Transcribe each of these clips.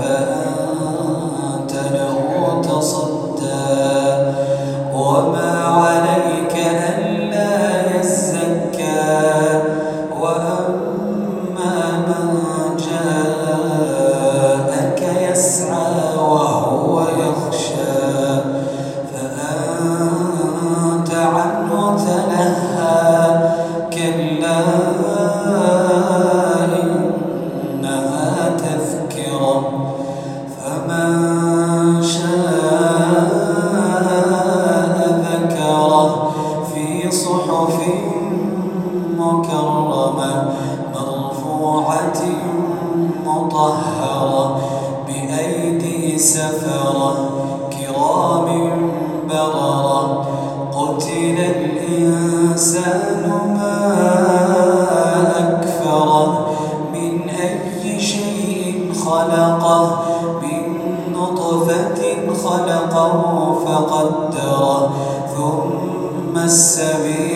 فَأَنْتَ لَهُ تَصَدَّى. وَمَا عَلَيْكَ أَلَّا يَزَّكَّىٰ. وَأَمَّا مَن جَاءَكَ يَسْعَىٰ وهو يخاف مطهرة بأيدي سفرة كرام بررة. قتل الإنسان ما أكفره من أي شيء خلقه من نطفة خلقه فقدره ثم السبيل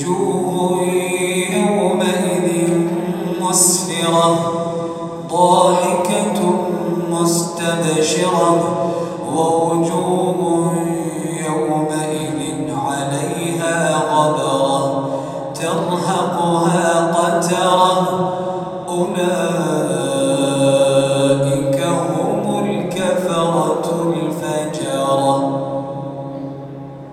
وجوه يومئذ مسفرة ضاحكة مستبشرة ووجوه يومئذ عليها غبرة ترهقها قترة أولئك